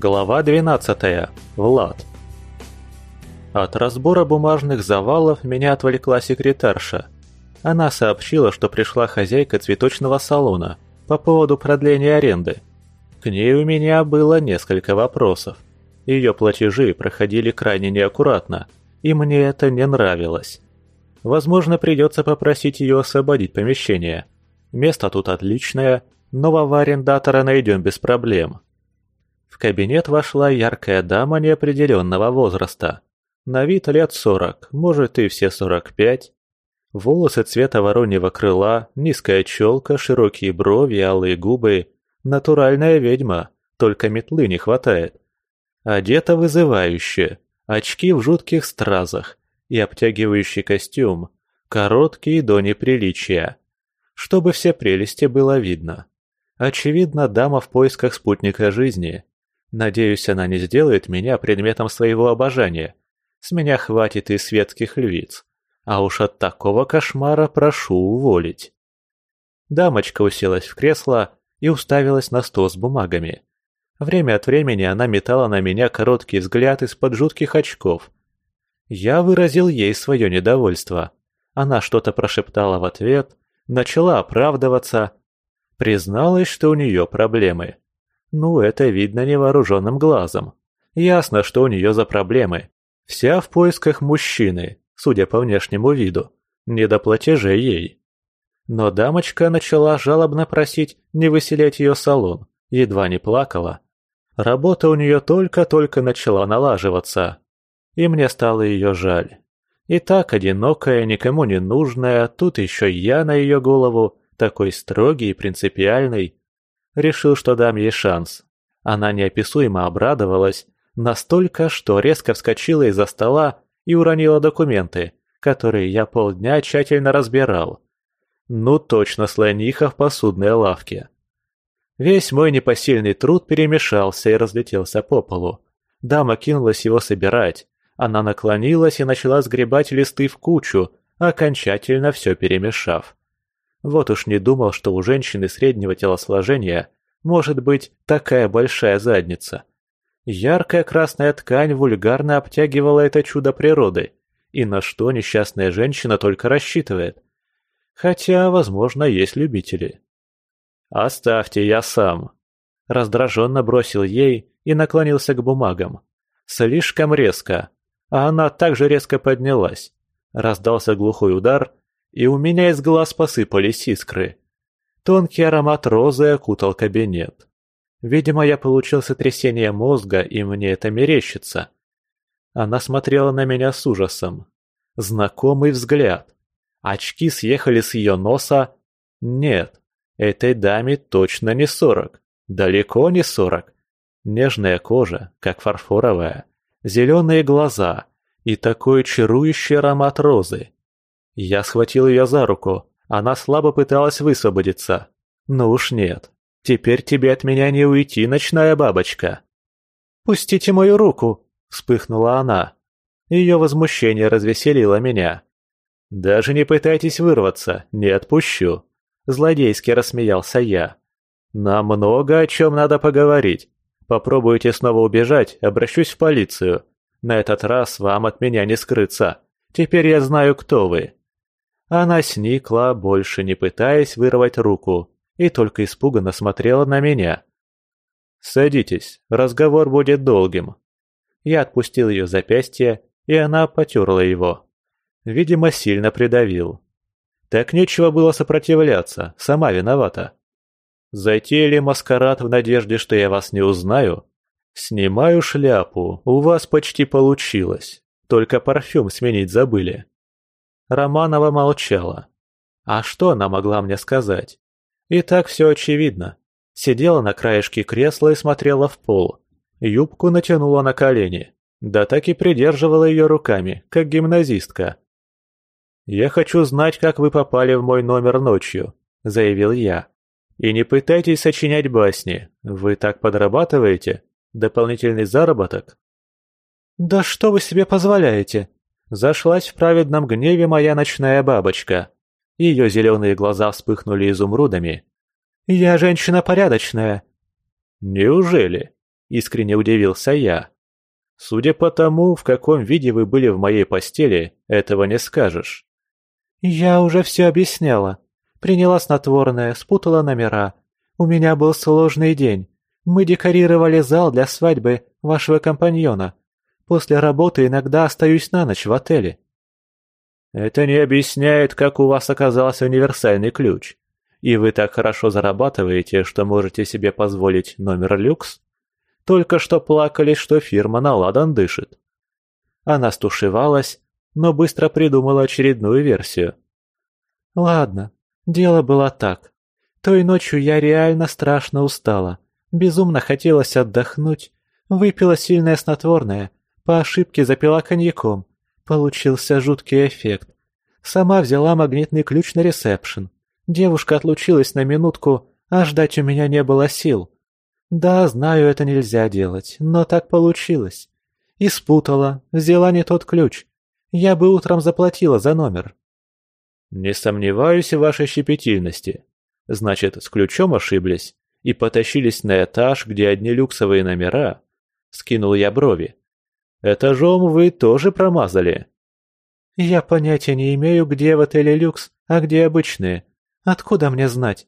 Глава 12. Влад. От разбора бумажных завалов меня отвлекла секретарша. Она сообщила, что пришла хозяйка цветочного салона по поводу продления аренды. К ней у меня было несколько вопросов. Ее платежи проходили крайне неаккуратно, и мне это не нравилось. Возможно, придется попросить ее освободить помещение. Место тут отличное, нового арендатора найдем без проблем. В кабинет вошла яркая дама неопределенного возраста. На вид лет сорок, может и все сорок пять. Волосы цвета вороньего крыла, низкая челка, широкие брови, алые губы. Натуральная ведьма, только метлы не хватает. Одета вызывающе, очки в жутких стразах и обтягивающий костюм, короткий до неприличия. Чтобы все прелести было видно. Очевидно, дама в поисках спутника жизни. Надеюсь, она не сделает меня предметом своего обожания. С меня хватит и светских львиц. А уж от такого кошмара прошу уволить. Дамочка уселась в кресло и уставилась на стол с бумагами. Время от времени она метала на меня короткий взгляд из-под жутких очков. Я выразил ей свое недовольство. Она что-то прошептала в ответ, начала оправдываться. Призналась, что у нее проблемы. Ну, это видно невооруженным глазом. Ясно, что у нее за проблемы. Вся в поисках мужчины, судя по внешнему виду. Не до платежей ей. Но дамочка начала жалобно просить не выселять ее салон, едва не плакала. Работа у нее только-только начала налаживаться. И мне стало ее жаль. И так одинокая, никому не нужная, тут еще я на ее голову, такой строгий и принципиальный. Решил, что дам ей шанс. Она неописуемо обрадовалась, настолько, что резко вскочила из-за стола и уронила документы, которые я полдня тщательно разбирал. Ну точно слониха в посудной лавке. Весь мой непосильный труд перемешался и разлетелся по полу. Дама кинулась его собирать. Она наклонилась и начала сгребать листы в кучу, окончательно все перемешав. Вот уж не думал, что у женщины среднего телосложения может быть такая большая задница. Яркая красная ткань вульгарно обтягивала это чудо природы, и на что несчастная женщина только рассчитывает. Хотя, возможно, есть любители. «Оставьте, я сам», — раздраженно бросил ей и наклонился к бумагам. Слишком резко, а она также резко поднялась. Раздался глухой удар, и у меня из глаз посыпались искры. Тонкий аромат розы окутал кабинет. Видимо, я получил сотрясение мозга, и мне это мерещится. Она смотрела на меня с ужасом. Знакомый взгляд. Очки съехали с ее носа. Нет, этой даме точно не сорок. Далеко не сорок. Нежная кожа, как фарфоровая. Зеленые глаза и такой чарующий аромат розы. Я схватил ее за руку. Она слабо пыталась высвободиться. Ну уж нет. Теперь тебе от меня не уйти, ночная бабочка. «Пустите мою руку!» – вспыхнула она. Ее возмущение развеселило меня. «Даже не пытайтесь вырваться, не отпущу!» Злодейски рассмеялся я. «Нам много о чем надо поговорить. Попробуйте снова убежать, обращусь в полицию. На этот раз вам от меня не скрыться. Теперь я знаю, кто вы. Она сникла, больше не пытаясь вырвать руку, и только испуганно смотрела на меня. «Садитесь, разговор будет долгим». Я отпустил ее запястье, и она потерла его. Видимо, сильно придавил. Так нечего было сопротивляться, сама виновата. Затеяли маскарад в надежде, что я вас не узнаю? Снимаю шляпу, у вас почти получилось. Только парфюм сменить забыли. Романова молчала. А что она могла мне сказать? И так все очевидно. Сидела на краешке кресла и смотрела в пол. Юбку натянула на колени. Да так и придерживала ее руками, как гимназистка. «Я хочу знать, как вы попали в мой номер ночью», — заявил я. «И не пытайтесь сочинять басни. Вы так подрабатываете? Дополнительный заработок?» «Да что вы себе позволяете?» Зашлась в праведном гневе моя ночная бабочка. Ее зеленые глаза вспыхнули изумрудами. «Я женщина порядочная». «Неужели?» Искренне удивился я. Судя по тому, в каком виде вы были в моей постели, этого не скажешь. Я уже все объясняла. Приняла снотворное, спутала номера. У меня был сложный день. Мы декорировали зал для свадьбы вашего компаньона. После работы иногда остаюсь на ночь в отеле. Это не объясняет, как у вас оказался универсальный ключ. И вы так хорошо зарабатываете, что можете себе позволить номер люкс? Только что плакались, что фирма на ладан дышит. Она стушевалась, но быстро придумала очередную версию. Ладно, дело было так. Той ночью я реально страшно устала. Безумно хотелось отдохнуть. Выпила сильное снотворное. По ошибке запила коньяком. Получился жуткий эффект. Сама взяла магнитный ключ на ресепшн. Девушка отлучилась на минутку, а ждать у меня не было сил. Да, знаю, это нельзя делать, но так получилось. И спутала, взяла не тот ключ. Я бы утром заплатила за номер. Не сомневаюсь в вашей щепетильности. Значит, с ключом ошиблись и потащились на этаж, где одни люксовые номера. Скинул я брови. Этажом вы тоже промазали. Я понятия не имею, где в отеле люкс, а где обычные. Откуда мне знать?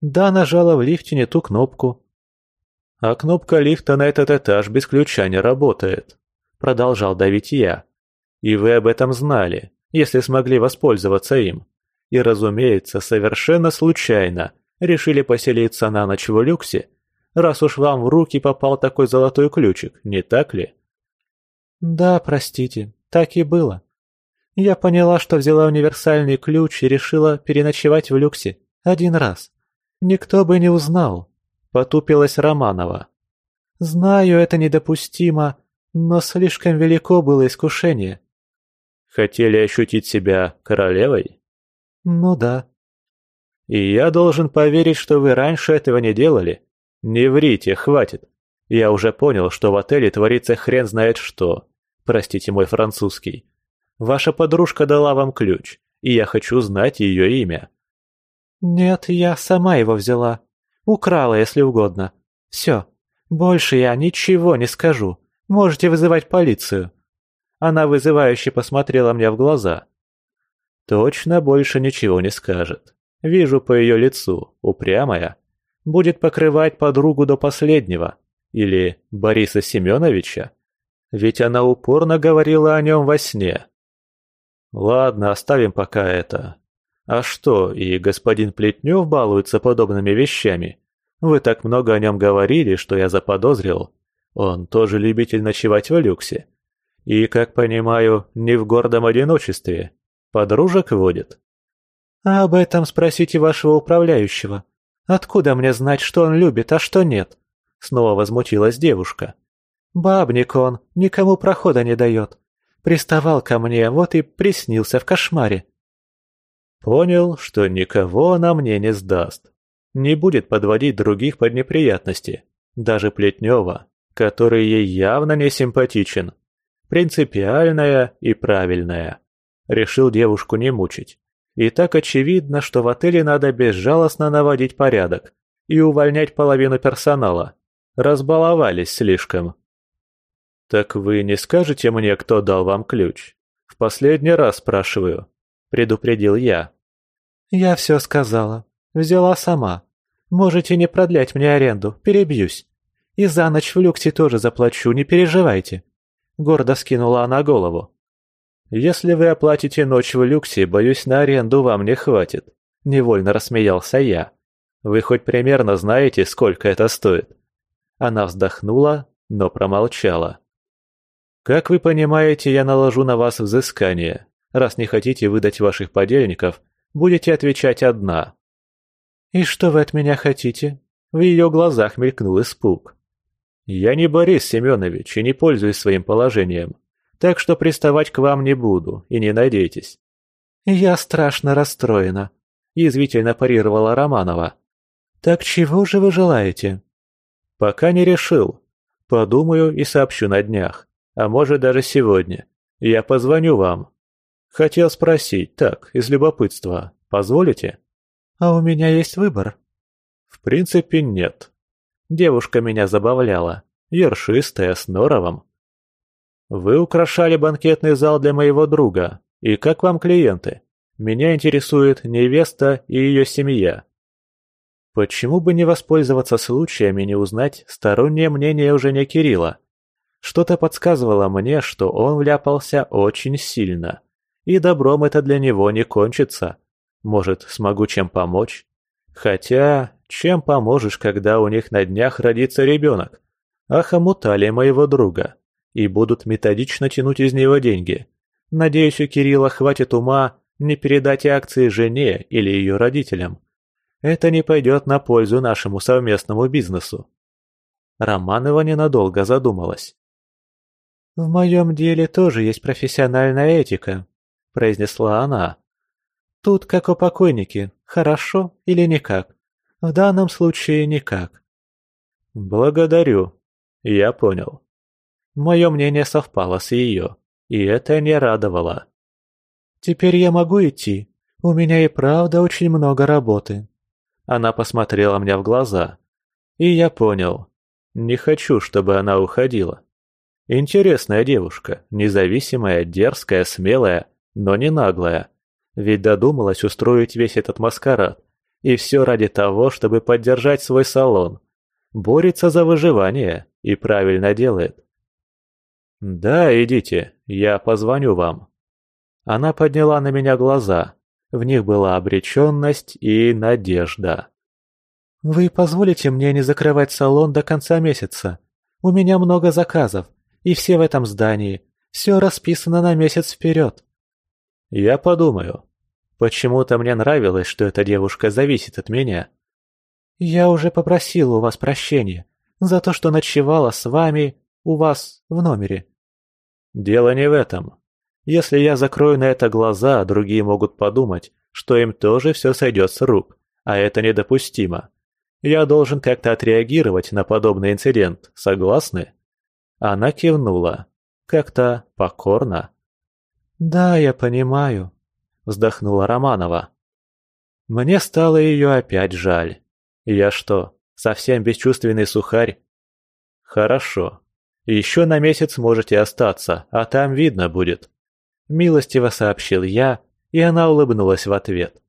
Да, нажала в лифте не ту кнопку. А кнопка лифта на этот этаж без ключа не работает. Продолжал давить я. И вы об этом знали, если смогли воспользоваться им. И, разумеется, совершенно случайно решили поселиться на ночь в люксе, раз уж вам в руки попал такой золотой ключик, не так ли? Да, простите, так и было. Я поняла, что взяла универсальный ключ и решила переночевать в люксе. Один раз. Никто бы не узнал. Потупилась Романова. Знаю, это недопустимо, но слишком велико было искушение. Хотели ощутить себя королевой? Ну да. И я должен поверить, что вы раньше этого не делали? Не врите, хватит. Я уже понял, что в отеле творится хрен знает что. Простите мой французский. Ваша подружка дала вам ключ, и я хочу знать ее имя». «Нет, я сама его взяла. Украла, если угодно. Все. Больше я ничего не скажу. Можете вызывать полицию». Она вызывающе посмотрела мне в глаза. «Точно больше ничего не скажет. Вижу по ее лицу, упрямая. Будет покрывать подругу до последнего. Или Бориса Семеновича. Ведь она упорно говорила о нем во сне. Ладно, оставим пока это. А что, и господин Плетнев балуется подобными вещами? Вы так много о нем говорили, что я заподозрил. Он тоже любитель ночевать в люксе. И, как понимаю, не в гордом одиночестве. Подружек водит. А об этом спросите вашего управляющего. Откуда мне знать, что он любит, а что нет? Снова возмутилась девушка. Бабник он, никому прохода не дает. Приставал ко мне, вот и приснился в кошмаре. Понял, что никого она мне не сдаст. Не будет подводить других под неприятности. Даже Плетнева, который ей явно не симпатичен. Принципиальная и правильная. Решил девушку не мучить. И так очевидно, что в отеле надо безжалостно наводить порядок и увольнять половину персонала. Разбаловались слишком. «Так вы не скажете мне, кто дал вам ключ? В последний раз спрашиваю», — предупредил я. «Я все сказала. Взяла сама. Можете не продлять мне аренду, перебьюсь. И за ночь в люксе тоже заплачу, не переживайте». Гордо скинула она голову. «Если вы оплатите ночь в люксе, боюсь, на аренду вам не хватит», — невольно рассмеялся я. «Вы хоть примерно знаете, сколько это стоит?» Она вздохнула, но промолчала. Как вы понимаете, я наложу на вас взыскание. Раз не хотите выдать ваших подельников, будете отвечать одна». «И что вы от меня хотите?» В ее глазах мелькнул испуг. «Я не Борис Семенович и не пользуюсь своим положением, так что приставать к вам не буду и не надейтесь». «Я страшно расстроена», — язвительно парировала Романова. «Так чего же вы желаете?» «Пока не решил. Подумаю и сообщу на днях. А может даже сегодня. Я позвоню вам. Хотел спросить, так, из любопытства, позволите? А у меня есть выбор. В принципе, нет. Девушка меня забавляла. ершистая, с норовом. Вы украшали банкетный зал для моего друга. И как вам клиенты? Меня интересует невеста и ее семья. Почему бы не воспользоваться случаем и не узнать стороннее мнение уже не Кирилла? Что-то подсказывало мне, что он вляпался очень сильно. И добром это для него не кончится. Может, смогу чем помочь? Хотя, чем поможешь, когда у них на днях родится ребенок? Охомутали моего друга. И будут методично тянуть из него деньги. Надеюсь, у Кирилла хватит ума не передать акции жене или ее родителям. Это не пойдет на пользу нашему совместному бизнесу. Романова ненадолго задумалась. «В моем деле тоже есть профессиональная этика», – произнесла она. «Тут как у покойники, хорошо или никак. В данном случае никак». «Благодарю. Я понял». Мое мнение совпало с ее, и это не радовало. «Теперь я могу идти. У меня и правда очень много работы». Она посмотрела мне в глаза, и я понял. Не хочу, чтобы она уходила. Интересная девушка, независимая, дерзкая, смелая, но не наглая. Ведь додумалась устроить весь этот маскарад. И все ради того, чтобы поддержать свой салон. Борется за выживание и правильно делает. «Да, идите, я позвоню вам». Она подняла на меня глаза. В них была обреченность и надежда. «Вы позволите мне не закрывать салон до конца месяца? У меня много заказов, и все в этом здании. Все расписано на месяц вперед». «Я подумаю. Почему-то мне нравилось, что эта девушка зависит от меня». «Я уже попросила у вас прощения за то, что ночевала с вами у вас в номере». «Дело не в этом. Если я закрою на это глаза, другие могут подумать, что им тоже все сойдет с рук, а это недопустимо. Я должен как-то отреагировать на подобный инцидент, согласны?» Она кивнула. Как-то покорно. «Да, я понимаю», — вздохнула Романова. Мне стало ее опять жаль. Я что, совсем бесчувственный сухарь? Хорошо. Еще на месяц можете остаться, а там видно будет. Милостиво сообщил я, и она улыбнулась в ответ.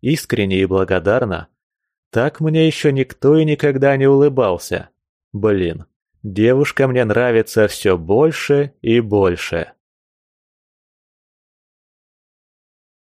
Искренне и благодарна. Так мне еще никто и никогда не улыбался. Блин, Девушка мне нравится все больше и больше.